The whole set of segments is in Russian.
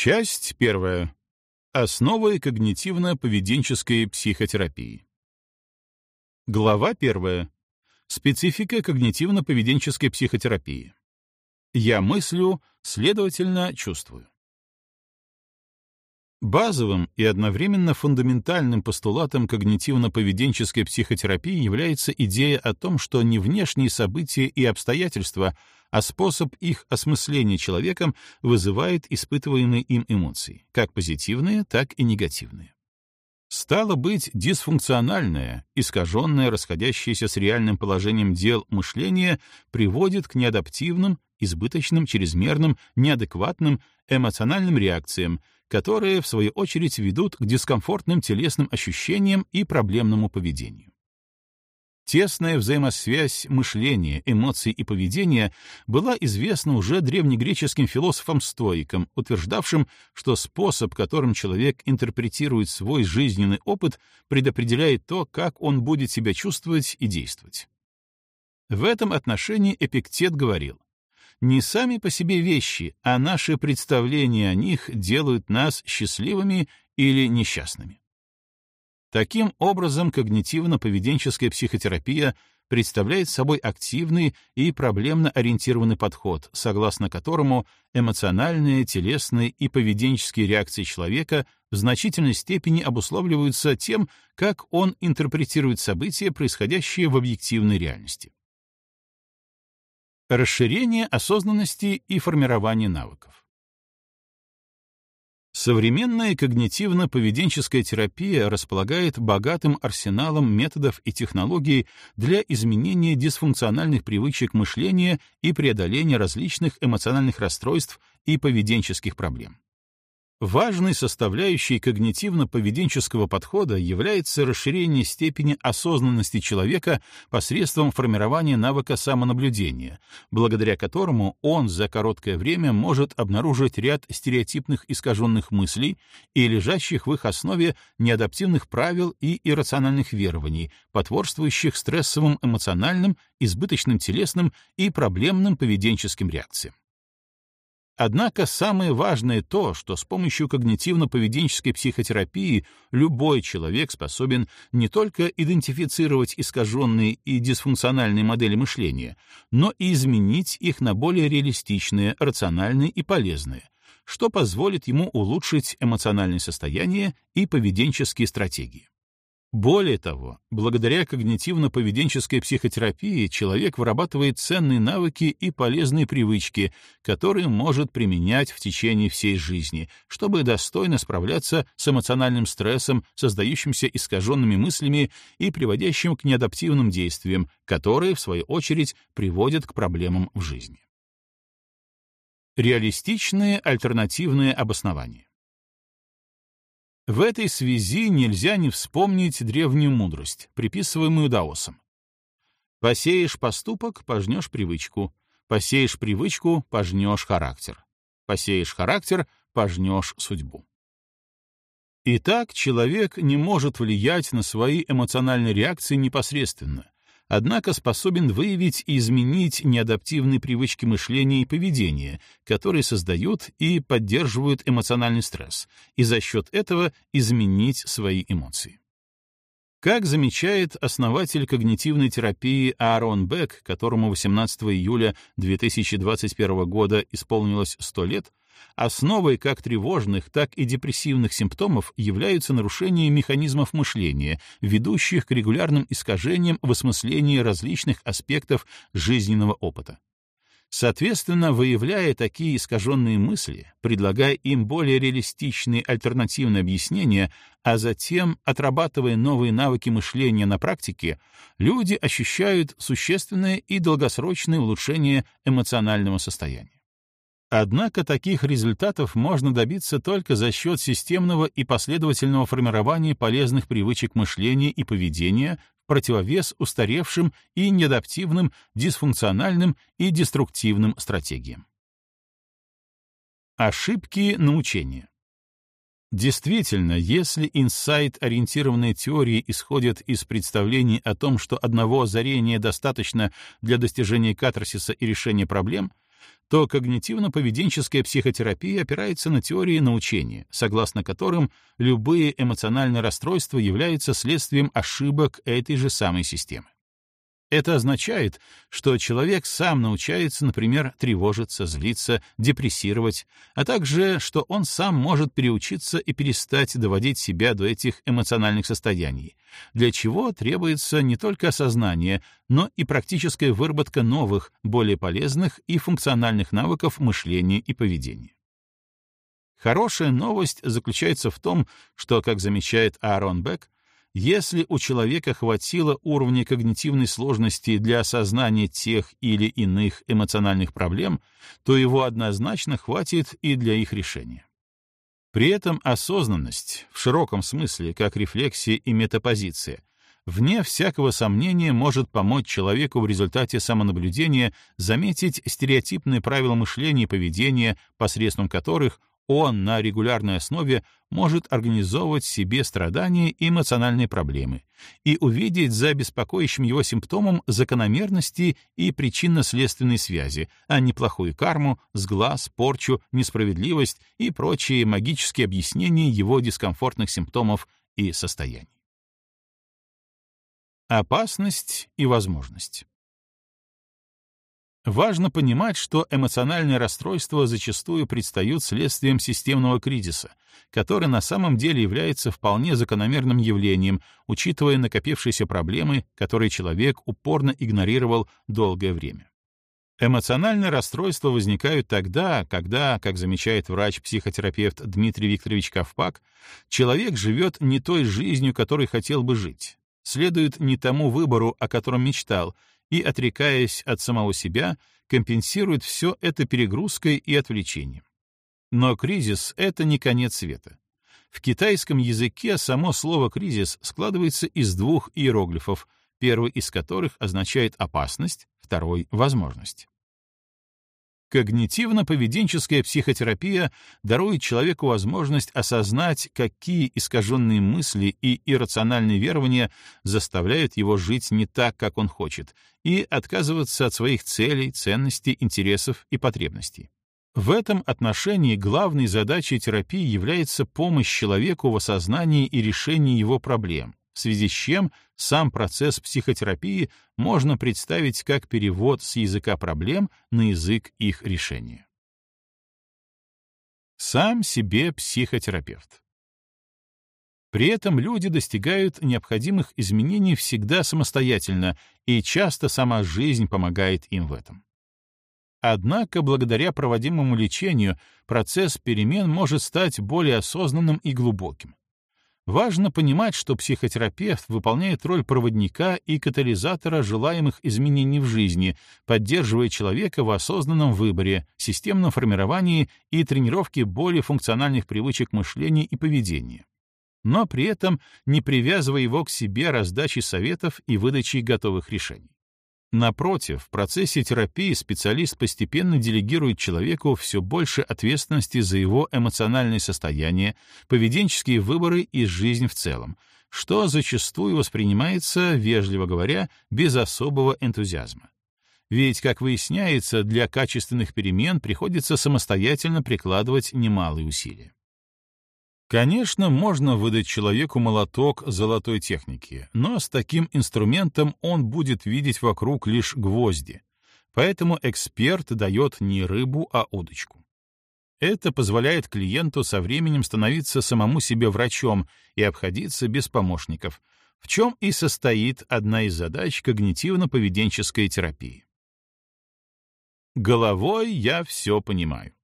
Часть первая. Основы когнитивно-поведенческой психотерапии. Глава первая. Специфика когнитивно-поведенческой психотерапии. Я мыслю, следовательно, чувствую. Базовым и одновременно фундаментальным постулатом когнитивно-поведенческой психотерапии является идея о том, что не внешние события и обстоятельства, а способ их осмысления человеком вызывает испытываемые им эмоции, как позитивные, так и негативные. Стало быть, дисфункциональное, искаженное, расходящееся с реальным положением дел мышление приводит к неадаптивным, избыточным, чрезмерным, неадекватным эмоциональным реакциям, которые, в свою очередь, ведут к дискомфортным телесным ощущениям и проблемному поведению. Тесная взаимосвязь мышления, эмоций и поведения была известна уже древнегреческим философам-стоикам, утверждавшим, что способ, которым человек интерпретирует свой жизненный опыт, предопределяет то, как он будет себя чувствовать и действовать. В этом отношении Эпиктет говорил, не сами по себе вещи, а наши представления о них делают нас счастливыми или несчастными. Таким образом, когнитивно-поведенческая психотерапия представляет собой активный и проблемно ориентированный подход, согласно которому эмоциональные, телесные и поведенческие реакции человека в значительной степени обусловливаются тем, как он интерпретирует события, происходящие в объективной реальности. Расширение осознанности и формирование навыков. Современная когнитивно-поведенческая терапия располагает богатым арсеналом методов и технологий для изменения дисфункциональных привычек мышления и преодоления различных эмоциональных расстройств и поведенческих проблем. Важной составляющей когнитивно-поведенческого подхода является расширение степени осознанности человека посредством формирования навыка самонаблюдения, благодаря которому он за короткое время может обнаружить ряд стереотипных искаженных мыслей и лежащих в их основе неадаптивных правил и иррациональных верований, потворствующих стрессовым эмоциональным, избыточным телесным и проблемным поведенческим реакциям. Однако самое важное то, что с помощью когнитивно-поведенческой психотерапии любой человек способен не только идентифицировать искаженные и дисфункциональные модели мышления, но и изменить их на более реалистичные, рациональные и полезные, что позволит ему улучшить эмоциональное состояние и поведенческие стратегии. Более того, благодаря когнитивно-поведенческой психотерапии человек вырабатывает ценные навыки и полезные привычки, которые может применять в течение всей жизни, чтобы достойно справляться с эмоциональным стрессом, создающимся искаженными мыслями и приводящим к неадаптивным действиям, которые, в свою очередь, приводят к проблемам в жизни. Реалистичные альтернативные обоснования. В этой связи нельзя не вспомнить древнюю мудрость, приписываемую даосам. Посеешь поступок — пожнешь привычку, посеешь привычку — пожнешь характер, посеешь характер — пожнешь судьбу. Итак, человек не может влиять на свои эмоциональные реакции непосредственно, однако способен выявить и изменить неадаптивные привычки мышления и поведения, которые создают и поддерживают эмоциональный стресс, и за счет этого изменить свои эмоции. Как замечает основатель когнитивной терапии Аарон Бек, которому 18 июля 2021 года исполнилось 100 лет, Основой как тревожных, так и депрессивных симптомов являются нарушения механизмов мышления, ведущих к регулярным искажениям в осмыслении различных аспектов жизненного опыта. Соответственно, выявляя такие искаженные мысли, предлагая им более реалистичные альтернативные объяснения, а затем отрабатывая новые навыки мышления на практике, люди ощущают существенное и долгосрочное улучшение эмоционального состояния. Однако таких результатов можно добиться только за счет системного и последовательного формирования полезных привычек мышления и поведения в противовес устаревшим и неадаптивным, дисфункциональным и деструктивным стратегиям. Ошибки научения. Действительно, если инсайт-ориентированные теории исходят из представлений о том, что одного озарения достаточно для достижения катарсиса и решения проблем — то когнитивно-поведенческая психотерапия опирается на теории научения, согласно которым любые эмоциональные расстройства являются следствием ошибок этой же самой системы. Это означает, что человек сам научается, например, тревожиться, злиться, депрессировать, а также, что он сам может переучиться и перестать доводить себя до этих эмоциональных состояний, для чего требуется не только осознание, но и практическая выработка новых, более полезных и функциональных навыков мышления и поведения. Хорошая новость заключается в том, что, как замечает Аарон Бек, если у человека хватило уровня когнитивной сложности для осознания тех или иных эмоциональных проблем, то его однозначно хватит и для их решения. При этом осознанность, в широком смысле, как рефлексия и метапозиция, вне всякого сомнения может помочь человеку в результате самонаблюдения заметить стереотипные правила мышления и поведения, посредством которых он на регулярной основе может организовывать себе страдания и эмоциональные проблемы и увидеть за беспокоящим его симптомом закономерности и причинно-следственные связи, а не плохую карму, сглаз, порчу, несправедливость и прочие магические объяснения его дискомфортных симптомов и состояний. Опасность и возможность. Важно понимать, что эмоциональные расстройства зачастую предстают следствием системного кризиса, который на самом деле является вполне закономерным явлением, учитывая накопившиеся проблемы, которые человек упорно игнорировал долгое время. Эмоциональные расстройства возникают тогда, когда, как замечает врач-психотерапевт Дмитрий Викторович Ковпак, человек живет не той жизнью, которой хотел бы жить, следует не тому выбору, о котором мечтал, и, отрекаясь от самого себя, компенсирует все это перегрузкой и отвлечением. Но кризис — это не конец света. В китайском языке само слово «кризис» складывается из двух иероглифов, первый из которых означает опасность, второй — возможность. Когнитивно-поведенческая психотерапия дарует человеку возможность осознать, какие искаженные мысли и иррациональные верования заставляют его жить не так, как он хочет, и отказываться от своих целей, ценностей, интересов и потребностей. В этом отношении главной задачей терапии является помощь человеку в осознании и решении его проблем, в связи с чем сам процесс психотерапии можно представить как перевод с языка проблем на язык их решения. Сам себе психотерапевт. При этом люди достигают необходимых изменений всегда самостоятельно, и часто сама жизнь помогает им в этом. Однако, благодаря проводимому лечению, процесс перемен может стать более осознанным и глубоким. Важно понимать, что психотерапевт выполняет роль проводника и катализатора желаемых изменений в жизни, поддерживая человека в осознанном выборе, системном формировании и тренировке более функциональных привычек мышления и поведения. Но при этом не привязывая его к себе раздачей советов и выдачей готовых решений. Напротив, в процессе терапии специалист постепенно делегирует человеку все больше ответственности за его эмоциональное состояние, поведенческие выборы и жизнь в целом, что зачастую воспринимается, вежливо говоря, без особого энтузиазма. Ведь, как выясняется, для качественных перемен приходится самостоятельно прикладывать немалые усилия. Конечно, можно выдать человеку молоток золотой техники, но с таким инструментом он будет видеть вокруг лишь гвозди. Поэтому эксперт дает не рыбу, а удочку. Это позволяет клиенту со временем становиться самому себе врачом и обходиться без помощников, в чем и состоит одна из задач когнитивно-поведенческой терапии. Головой я все понимаю.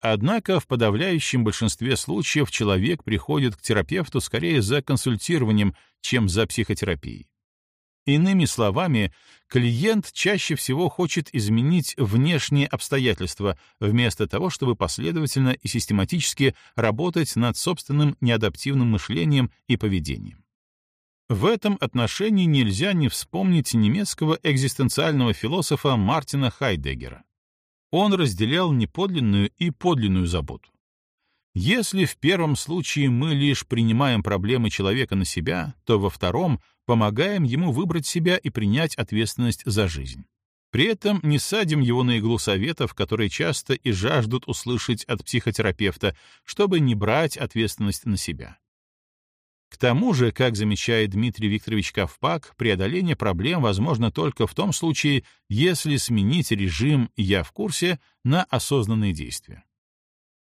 Однако в подавляющем большинстве случаев человек приходит к терапевту скорее за консультированием, чем за психотерапией. Иными словами, клиент чаще всего хочет изменить внешние обстоятельства, вместо того, чтобы последовательно и систематически работать над собственным неадаптивным мышлением и поведением. В этом отношении нельзя не вспомнить немецкого экзистенциального философа Мартина Хайдеггера. Он разделял неподлинную и подлинную заботу. Если в первом случае мы лишь принимаем проблемы человека на себя, то во втором помогаем ему выбрать себя и принять ответственность за жизнь. При этом не садим его на иглу советов, которые часто и жаждут услышать от психотерапевта, чтобы не брать ответственность на себя. К тому же, как замечает Дмитрий Викторович Ковпак, преодоление проблем возможно только в том случае, если сменить режим «я в курсе» на осознанные действия.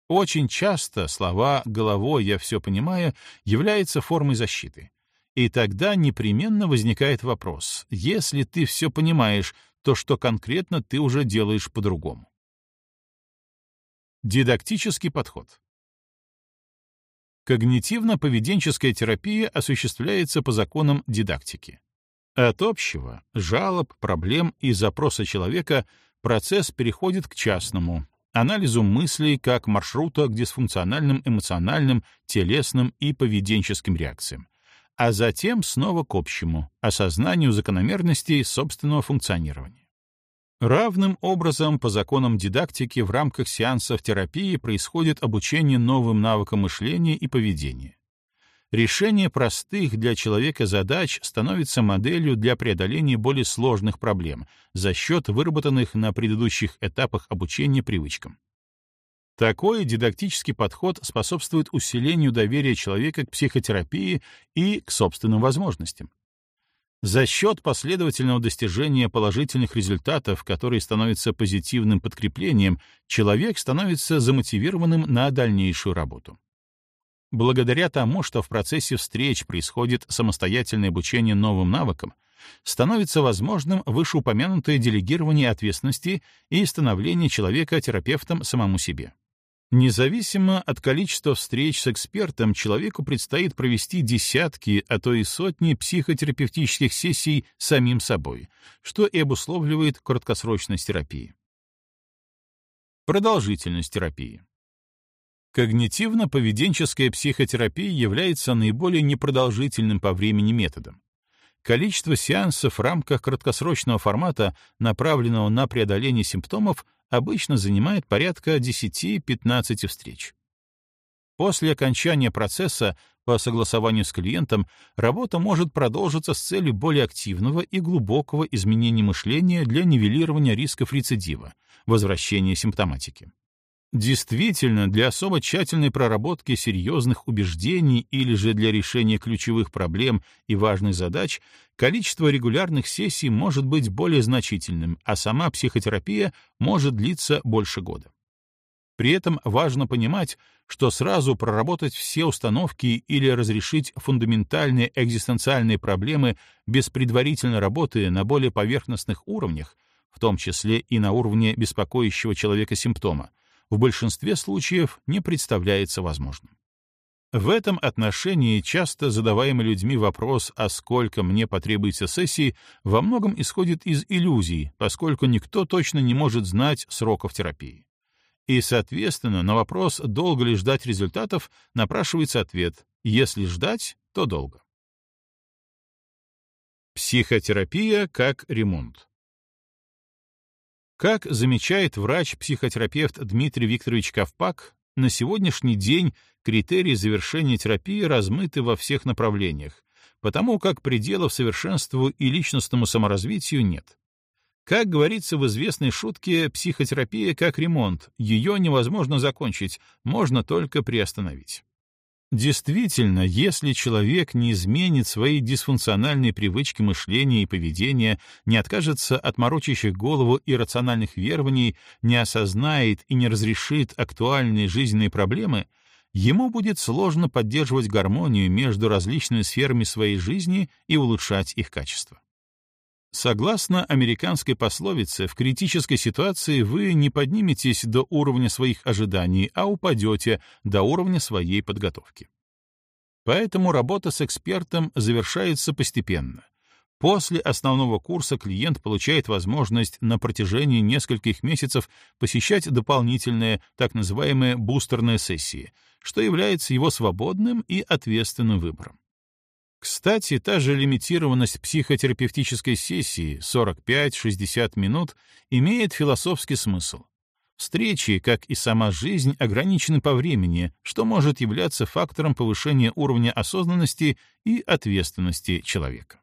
Очень часто слова «головой я все понимаю» являются формой защиты. И тогда непременно возникает вопрос, если ты все понимаешь, то что конкретно ты уже делаешь по-другому? Дидактический подход. Когнитивно-поведенческая терапия осуществляется по законам дидактики. От общего, жалоб, проблем и запроса человека процесс переходит к частному, анализу мыслей как маршрута к дисфункциональным эмоциональным, телесным и поведенческим реакциям, а затем снова к общему, осознанию закономерностей собственного функционирования. Равным образом по законам дидактики в рамках сеансов терапии происходит обучение новым навыкам мышления и поведения. Решение простых для человека задач становится моделью для преодоления более сложных проблем за счет выработанных на предыдущих этапах обучения привычкам. Такой дидактический подход способствует усилению доверия человека к психотерапии и к собственным возможностям. За счет последовательного достижения положительных результатов, которые становятся позитивным подкреплением, человек становится замотивированным на дальнейшую работу. Благодаря тому, что в процессе встреч происходит самостоятельное обучение новым навыкам, становится возможным вышеупомянутое делегирование ответственности и становление человека терапевтом самому себе. Независимо от количества встреч с экспертом, человеку предстоит провести десятки, а то и сотни психотерапевтических сессий самим собой, что и обусловливает краткосрочность терапии. Продолжительность терапии. Когнитивно-поведенческая психотерапия является наиболее непродолжительным по времени методом. Количество сеансов в рамках краткосрочного формата, направленного на преодоление симптомов, обычно занимает порядка 10-15 встреч. После окончания процесса по согласованию с клиентом работа может продолжиться с целью более активного и глубокого изменения мышления для нивелирования рисков рецидива, возвращения симптоматики. Действительно, для особо тщательной проработки серьезных убеждений или же для решения ключевых проблем и важных задач количество регулярных сессий может быть более значительным, а сама психотерапия может длиться больше года. При этом важно понимать, что сразу проработать все установки или разрешить фундаментальные экзистенциальные проблемы без предварительной работы на более поверхностных уровнях, в том числе и на уровне беспокоящего человека симптома, в большинстве случаев не представляется возможным. В этом отношении часто задаваемый людьми вопрос, а сколько мне потребуется сессий, во многом исходит из иллюзий, поскольку никто точно не может знать сроков терапии. И, соответственно, на вопрос, долго ли ждать результатов, напрашивается ответ «если ждать, то долго». Психотерапия как ремонт. Как замечает врач-психотерапевт Дмитрий Викторович Ковпак, на сегодняшний день критерии завершения терапии размыты во всех направлениях, потому как пределов совершенству и личностному саморазвитию нет. Как говорится в известной шутке, психотерапия как ремонт, ее невозможно закончить, можно только приостановить. Действительно, если человек не изменит свои дисфункциональные привычки мышления и поведения, не откажется от морочащих голову иррациональных верований, не осознает и не разрешит актуальные жизненные проблемы, ему будет сложно поддерживать гармонию между различными сферами своей жизни и улучшать их качество. Согласно американской пословице, в критической ситуации вы не подниметесь до уровня своих ожиданий, а упадете до уровня своей подготовки. Поэтому работа с экспертом завершается постепенно. После основного курса клиент получает возможность на протяжении нескольких месяцев посещать дополнительные, так называемые бустерные сессии, что является его свободным и ответственным выбором. Кстати, та же лимитированность психотерапевтической сессии 45-60 минут имеет философский смысл. Встречи, как и сама жизнь, ограничены по времени, что может являться фактором повышения уровня осознанности и ответственности человека.